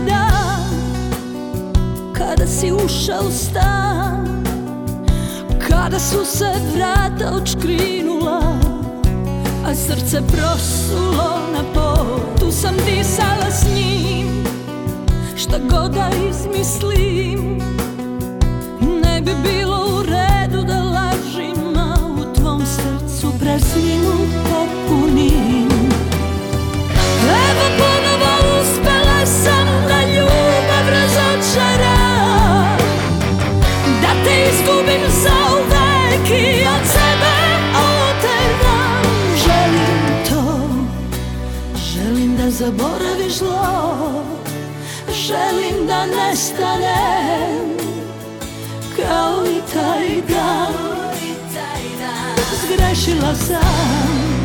onaj dan Kada si ušao u stan Kada su se vrata očkrinula A srce prosulo na pol Tu sam disala s njim Šta god da izmisli da zaboraviš zlo Želim da nestanem kao i taj dan. Zgrešila sam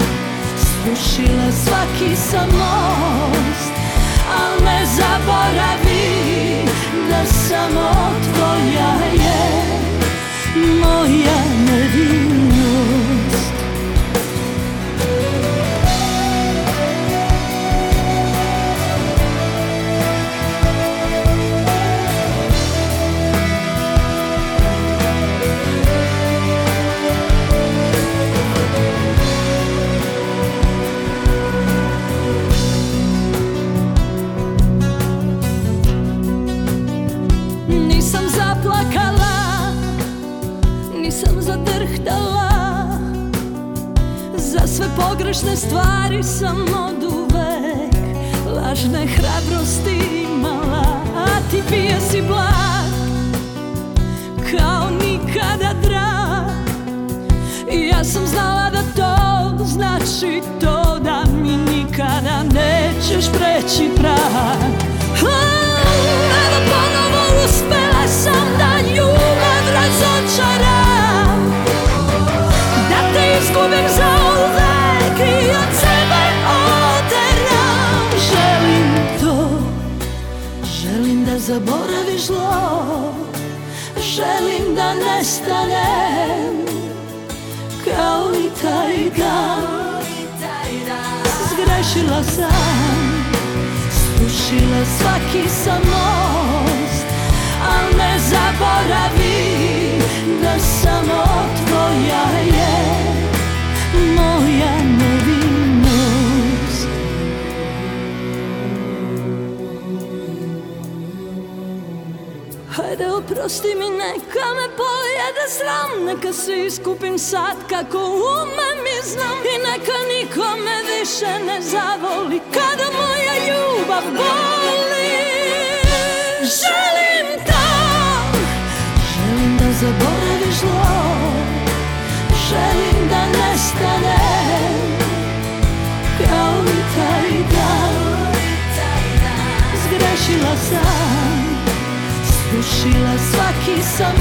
Srušila svaki sam most Nisam zadrhtala Za sve pogrešne stvari sam od uvek Lažne hrabrosti imala. A ti bio si blag Kao nikada drag. I ja sam znala da to znači to Da mi nikada nećeš preći prag zaboraviš zlo Želim da nestanem kao i taj dan. Zgrešila sam Srušila svaki sam most Al ne zaboravi Da samo Hajde oprosti mi neka me pojede sram. Neka se iskupim sad kako umem i znam. I neka nikome više ne zavoli Kada moja ljubav boli. Želim to Želim da zaboraviš zlo. Želim da nestanem Kao i taj dan. Zgrešila sam Srušila svaki sam